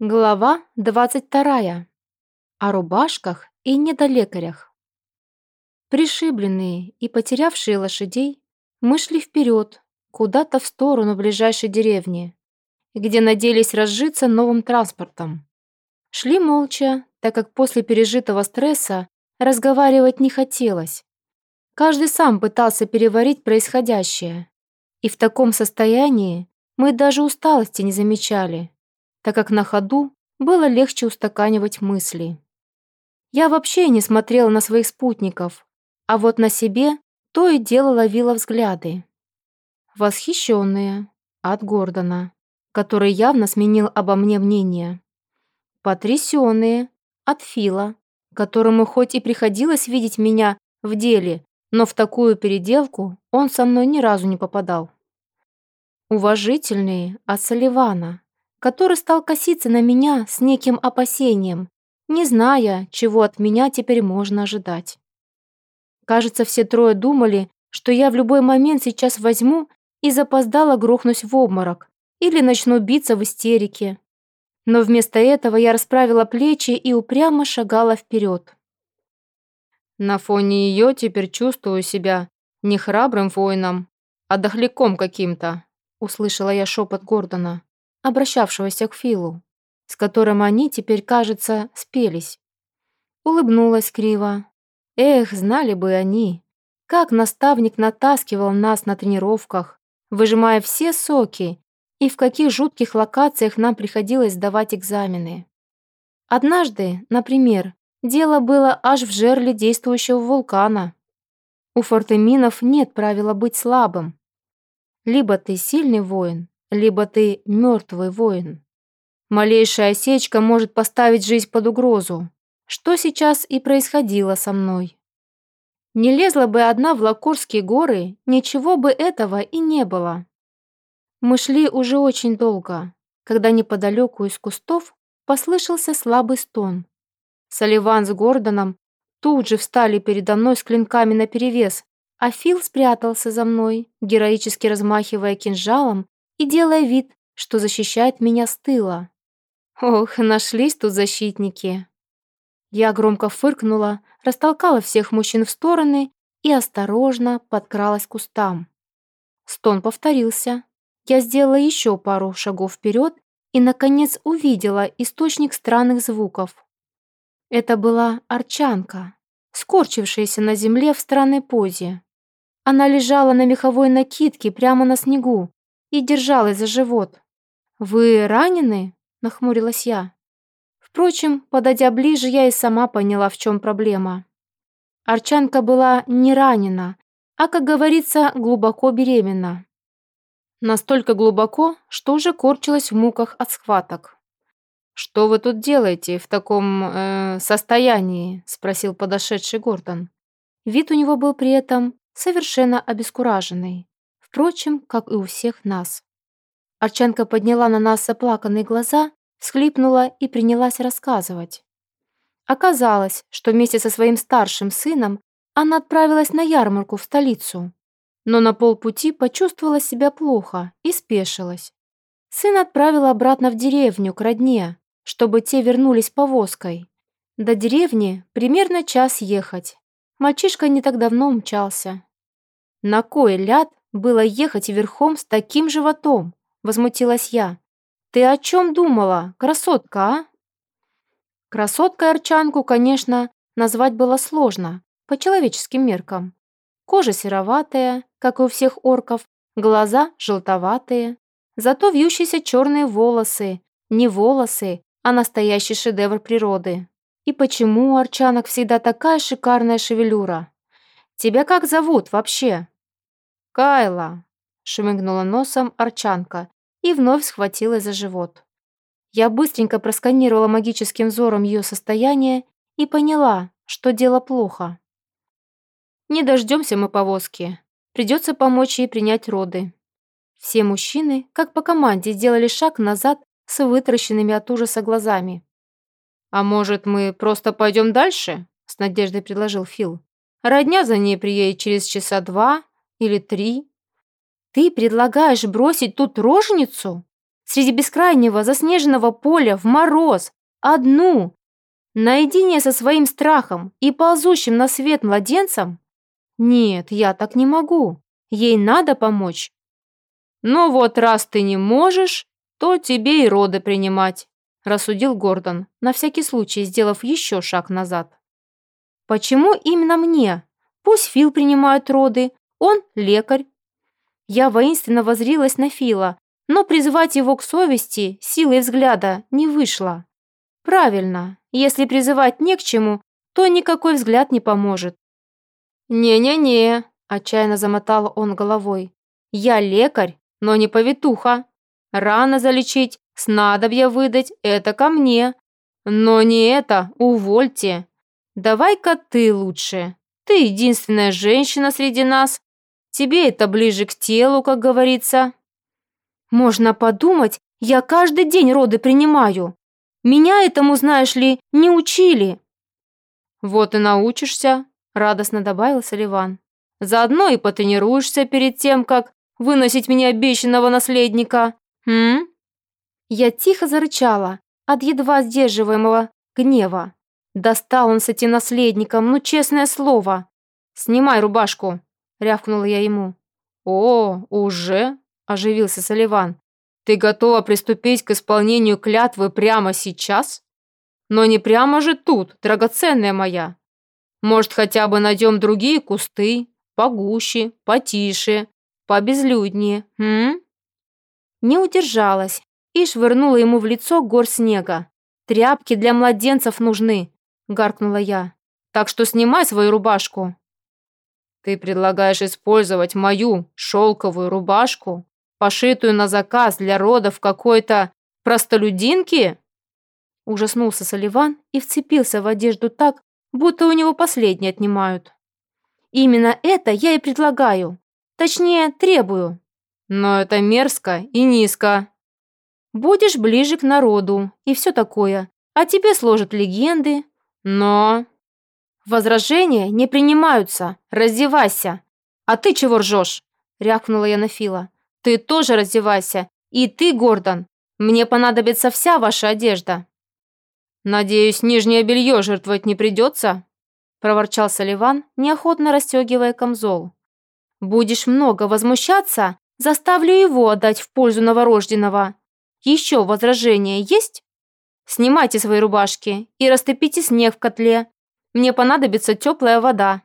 Глава 22. О рубашках и недолекарях. Пришибленные и потерявшие лошадей, мы шли вперед, куда-то в сторону ближайшей деревни, где надеялись разжиться новым транспортом. Шли молча, так как после пережитого стресса разговаривать не хотелось. Каждый сам пытался переварить происходящее, и в таком состоянии мы даже усталости не замечали так как на ходу было легче устаканивать мысли. Я вообще не смотрела на своих спутников, а вот на себе то и дело ловила взгляды. Восхищенные от Гордона, который явно сменил обо мне мнение. Потрясенные от Фила, которому хоть и приходилось видеть меня в деле, но в такую переделку он со мной ни разу не попадал. Уважительные от Соливана, который стал коситься на меня с неким опасением, не зная, чего от меня теперь можно ожидать. Кажется, все трое думали, что я в любой момент сейчас возьму и запоздало грохнусь в обморок или начну биться в истерике. Но вместо этого я расправила плечи и упрямо шагала вперед. На фоне ее теперь чувствую себя не храбрым воином, а дохляком каким-то, услышала я шепот Гордона обращавшегося к Филу, с которым они теперь, кажется, спелись. Улыбнулась криво. Эх, знали бы они, как наставник натаскивал нас на тренировках, выжимая все соки, и в каких жутких локациях нам приходилось сдавать экзамены. Однажды, например, дело было аж в жерле действующего вулкана. У фортеминов нет правила быть слабым. Либо ты сильный воин, либо ты мертвый воин. Малейшая осечка может поставить жизнь под угрозу, что сейчас и происходило со мной. Не лезла бы одна в Лакурские горы, ничего бы этого и не было. Мы шли уже очень долго, когда неподалеку из кустов послышался слабый стон. Соливан с Гордоном тут же встали передо мной с клинками наперевес, а Фил спрятался за мной, героически размахивая кинжалом и делая вид, что защищает меня с тыла. Ох, нашлись тут защитники. Я громко фыркнула, растолкала всех мужчин в стороны и осторожно подкралась к кустам. Стон повторился. Я сделала еще пару шагов вперед и, наконец, увидела источник странных звуков. Это была арчанка, скорчившаяся на земле в странной позе. Она лежала на меховой накидке прямо на снегу, и держалась за живот. «Вы ранены?» – нахмурилась я. Впрочем, подойдя ближе, я и сама поняла, в чем проблема. Арчанка была не ранена, а, как говорится, глубоко беременна. Настолько глубоко, что уже корчилась в муках от схваток. «Что вы тут делаете в таком э, состоянии?» – спросил подошедший Гордон. Вид у него был при этом совершенно обескураженный. Впрочем, как и у всех нас. Арчанка подняла на нас заплаканные глаза, всхлипнула и принялась рассказывать. Оказалось, что вместе со своим старшим сыном она отправилась на ярмарку в столицу, но на полпути почувствовала себя плохо и спешилась. Сын отправила обратно в деревню к родне, чтобы те вернулись повозкой. До деревни примерно час ехать. Мальчишка не так давно умчался. На кой ляд было ехать верхом с таким животом?» — возмутилась я. «Ты о чем думала, красотка, а?» Красоткой Арчанку, конечно, назвать было сложно, по человеческим меркам. Кожа сероватая, как и у всех орков, глаза желтоватые, зато вьющиеся черные волосы, не волосы, а настоящий шедевр природы. И почему у арчанок всегда такая шикарная шевелюра? Тебя как зовут вообще? «Кайла!» — шмыгнула носом Арчанка и вновь схватилась за живот. Я быстренько просканировала магическим взором ее состояние и поняла, что дело плохо. Не дождемся мы повозки. Придется помочь ей принять роды. Все мужчины, как по команде, сделали шаг назад с вытаращенными от ужаса глазами. «А может, мы просто пойдем дальше?» — с надеждой предложил Фил. «Родня за ней приедет через часа два, или три. Ты предлагаешь бросить тут рожницу? Среди бескрайнего заснеженного поля в мороз. Одну. Наедине со своим страхом и ползущим на свет младенцем? Нет, я так не могу. Ей надо помочь. «Ну вот, раз ты не можешь, то тебе и роды принимать», рассудил Гордон, на всякий случай сделав еще шаг назад. «Почему именно мне? Пусть Фил принимает роды, он лекарь». Я воинственно возрилась на Фила, но призвать его к совести силой взгляда не вышло. Правильно, если призывать не к чему, то никакой взгляд не поможет. «Не-не-не», – отчаянно замотал он головой. «Я лекарь, но не повитуха. Рано залечить, снадобья выдать – это ко мне. Но не это, увольте. Давай-ка ты лучше. Ты единственная женщина среди нас. Тебе это ближе к телу, как говорится. Можно подумать, я каждый день роды принимаю. Меня этому, знаешь ли, не учили. Вот и научишься, радостно добавил Соливан. Заодно и потренируешься перед тем, как выносить мне обещанного наследника. М? Я тихо зарычала от едва сдерживаемого гнева. Достал он с этим наследником, ну честное слово. «Снимай рубашку», — рявкнула я ему. «О, уже?» — оживился Соливан. «Ты готова приступить к исполнению клятвы прямо сейчас? Но не прямо же тут, драгоценная моя. Может, хотя бы найдем другие кусты, погуще, потише, побезлюднее, м?» Не удержалась и швырнула ему в лицо гор снега. «Тряпки для младенцев нужны», — гаркнула я. «Так что снимай свою рубашку». «Ты предлагаешь использовать мою шелковую рубашку, пошитую на заказ для родов какой-то простолюдинки?» Ужаснулся Соливан и вцепился в одежду так, будто у него последние отнимают. «Именно это я и предлагаю. Точнее, требую». «Но это мерзко и низко». «Будешь ближе к народу и все такое, а тебе сложат легенды, но...» «Возражения не принимаются. Раздевайся!» «А ты чего ржешь?» — рявкнула я на Фила. «Ты тоже раздевайся. И ты, Гордон. Мне понадобится вся ваша одежда». «Надеюсь, нижнее белье жертвовать не придется?» – проворчал Соливан, неохотно расстегивая камзол. «Будешь много возмущаться, заставлю его отдать в пользу новорожденного. Еще возражения есть? Снимайте свои рубашки и растопите снег в котле. Мне понадобится теплая вода».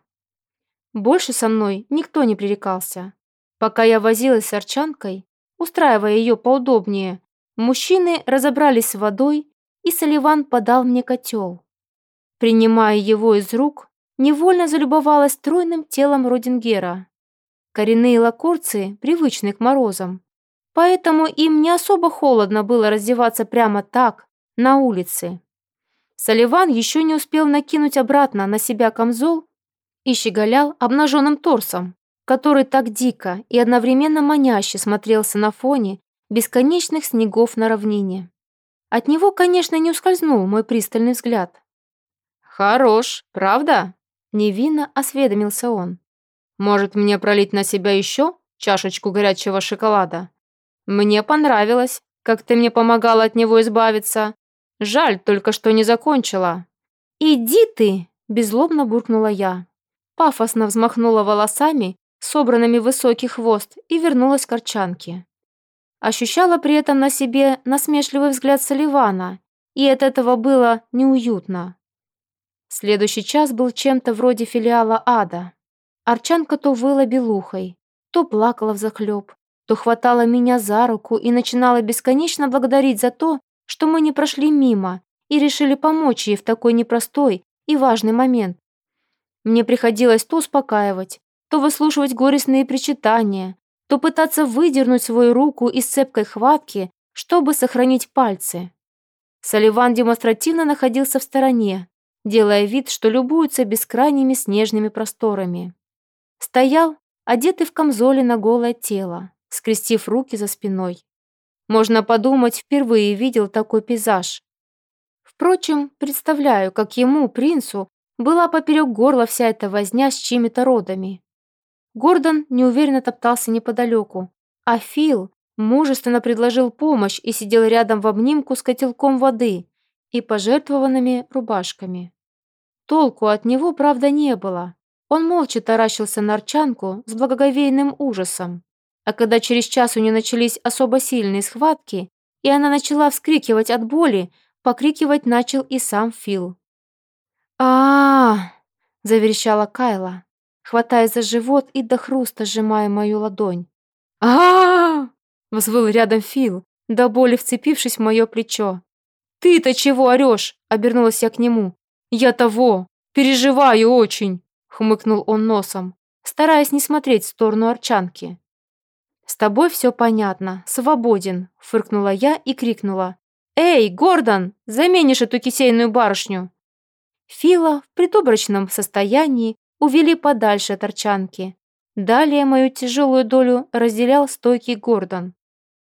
Больше со мной никто не пререкался. Пока я возилась с арчанкой, устраивая ее поудобнее, мужчины разобрались с водой и Соливан подал мне котел. Принимая его из рук, невольно залюбовалась стройным телом Родингера. Коренные лакорцы привычны к морозам, поэтому им не особо холодно было раздеваться прямо так, на улице. Соливан еще не успел накинуть обратно на себя камзол и щеголял обнаженным торсом, который так дико и одновременно маняще смотрелся на фоне бесконечных снегов на равнине. От него, конечно, не ускользнул мой пристальный взгляд. «Хорош, правда?» – невинно осведомился он. «Может, мне пролить на себя еще чашечку горячего шоколада? Мне понравилось, как ты мне помогала от него избавиться. Жаль только, что не закончила». «Иди ты!» – беззлобно буркнула я. Пафосно взмахнула волосами, собранными в высокий хвост, и вернулась к корчанке. Ощущала при этом на себе насмешливый взгляд Соливана, и от этого было неуютно. Следующий час был чем-то вроде филиала ада. Арчанка то выла белухой, то плакала взахлеб, то хватала меня за руку и начинала бесконечно благодарить за то, что мы не прошли мимо и решили помочь ей в такой непростой и важный момент. Мне приходилось то успокаивать, то выслушивать горестные причитания, то пытаться выдернуть свою руку из цепкой хватки, чтобы сохранить пальцы. Соливан демонстративно находился в стороне, делая вид, что любуется бескрайними снежными просторами. Стоял, одетый в камзоле на голое тело, скрестив руки за спиной. Можно подумать, впервые видел такой пейзаж. Впрочем, представляю, как ему, принцу, была поперек горла вся эта возня с чьими-то родами. Гордон неуверенно топтался неподалеку, а Фил мужественно предложил помощь и сидел рядом в обнимку с котелком воды и пожертвованными рубашками. Толку от него, правда, не было. Он молча таращился на Арчанку с благоговейным ужасом. А когда через час у нее начались особо сильные схватки, и она начала вскрикивать от боли, покрикивать начал и сам Фил. а, -а, -а заверещала Кайла, хватаясь за живот и до хруста сжимая мою ладонь. а, -а, -а взвыл рядом Фил, до боли вцепившись в мое плечо. «Ты-то чего орешь?» — обернулась я к нему. «Я того! Переживаю очень!» — хмыкнул он носом, стараясь не смотреть в сторону Арчанки. «С тобой все понятно, свободен», — фыркнула я и крикнула. «Эй, Гордон, заменишь эту кисейную барышню!» Фила в предобрачном состоянии увели подальше от Арчанки. Далее мою тяжелую долю разделял стойкий Гордон.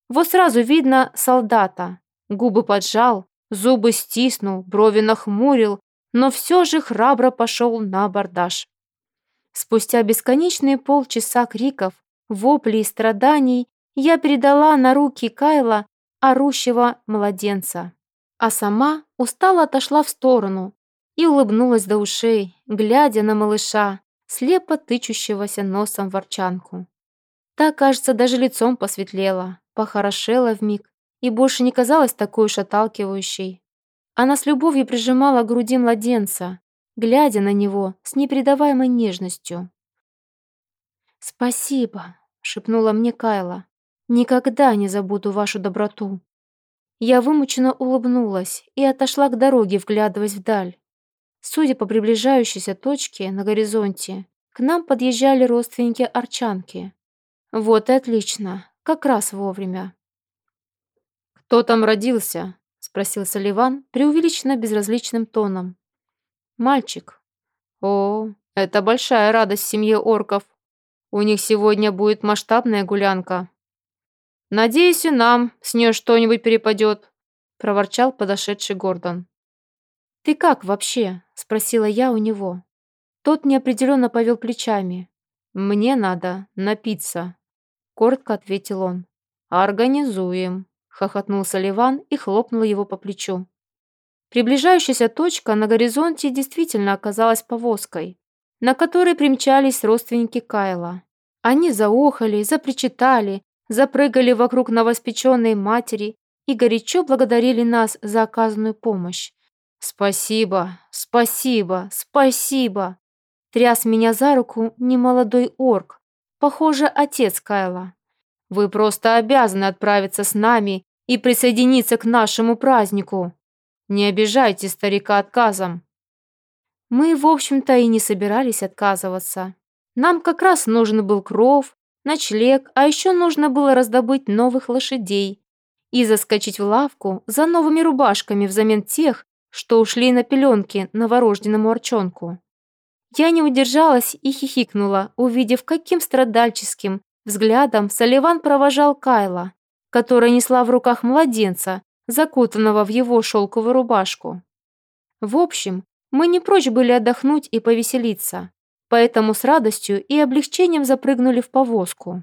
Вот сразу видно солдата. Губы поджал, зубы стиснул, брови нахмурил, но все же храбро пошел на абордаж. Спустя бесконечные полчаса криков, воплей и страданий я передала на руки Кайла орущего младенца, а сама устало отошла в сторону и улыбнулась до ушей, глядя на малыша, слепо тычущегося носом ворчанку. Та, кажется, даже лицом посветлела, похорошела вмиг и больше не казалась такой уж отталкивающей. Она с любовью прижимала к груди младенца, глядя на него с непередаваемой нежностью. «Спасибо», — шепнула мне Кайла. «Никогда не забуду вашу доброту». Я вымученно улыбнулась и отошла к дороге, вглядываясь вдаль. Судя по приближающейся точке на горизонте, к нам подъезжали родственники Арчанки. Вот и отлично, как раз вовремя. «Кто там родился?» — спросил Соливан преувеличенно безразличным тоном. «Мальчик». «О, это большая радость семье орков. У них сегодня будет масштабная гулянка. Надеюсь, и нам с нее что-нибудь перепадет, проворчал подошедший Гордон. «Ты как вообще?» – спросила я у него. Тот неопределенно повел плечами. «Мне надо напиться», – коротко ответил он. «Организуем», – хохотнул Соливан и хлопнул его по плечу. Приближающаяся точка на горизонте действительно оказалась повозкой на которой примчались родственники Кайла. Они заохали, запричитали, запрыгали вокруг новоспеченной матери и горячо благодарили нас за оказанную помощь. «Спасибо, спасибо, спасибо!» Тряс меня за руку немолодой орк, похоже, отец Кайла. «Вы просто обязаны отправиться с нами и присоединиться к нашему празднику. Не обижайте старика отказом». Мы, в общем-то, и не собирались отказываться. Нам как раз нужен был кров, ночлег, а еще нужно было раздобыть новых лошадей и заскочить в лавку за новыми рубашками взамен тех, что ушли на пеленки новорожденному орчонку. Я не удержалась и хихикнула, увидев, каким страдальческим взглядом Соливан провожал Кайла, которая несла в руках младенца, закутанного в его шелковую рубашку. В общем, мы не прочь были отдохнуть и повеселиться, поэтому с радостью и облегчением запрыгнули в повозку.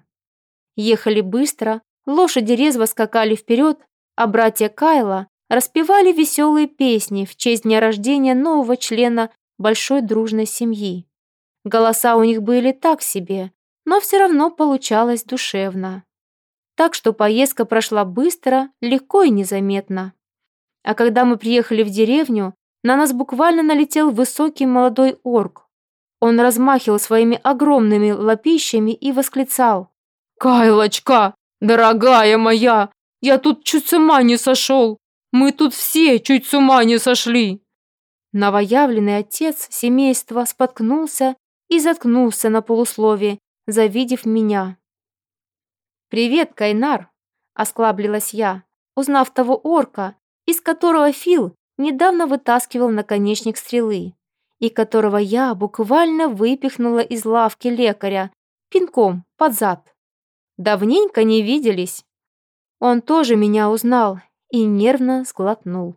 Ехали быстро, лошади резво скакали вперед, а братья Кайла распевали веселые песни в честь дня рождения нового члена большой дружной семьи. Голоса у них были так себе, но все равно получалось душевно. Так что поездка прошла быстро, легко и незаметно. А когда мы приехали в деревню, на нас буквально налетел высокий молодой орк. Он размахивал своими огромными лапищами и восклицал. «Кайлочка, дорогая моя, я тут чуть с ума не сошел! Мы тут все чуть с ума не сошли!» Новоявленный отец семейства споткнулся и заткнулся на полуслове, завидев меня. «Привет, Кайнар!» – осклаблилась я, узнав того орка, из которого Фил недавно вытаскивал наконечник стрелы, и которого я буквально выпихнула из лавки лекаря пинком под зад. Давненько не виделись. Он тоже меня узнал и нервно сглотнул.